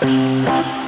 Música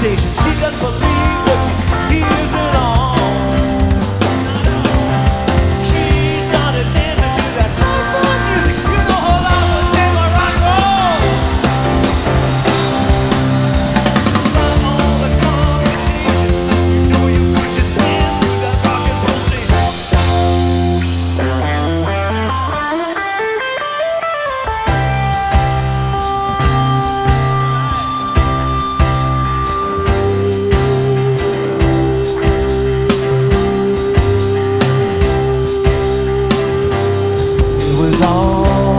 station, she doesn't believe was all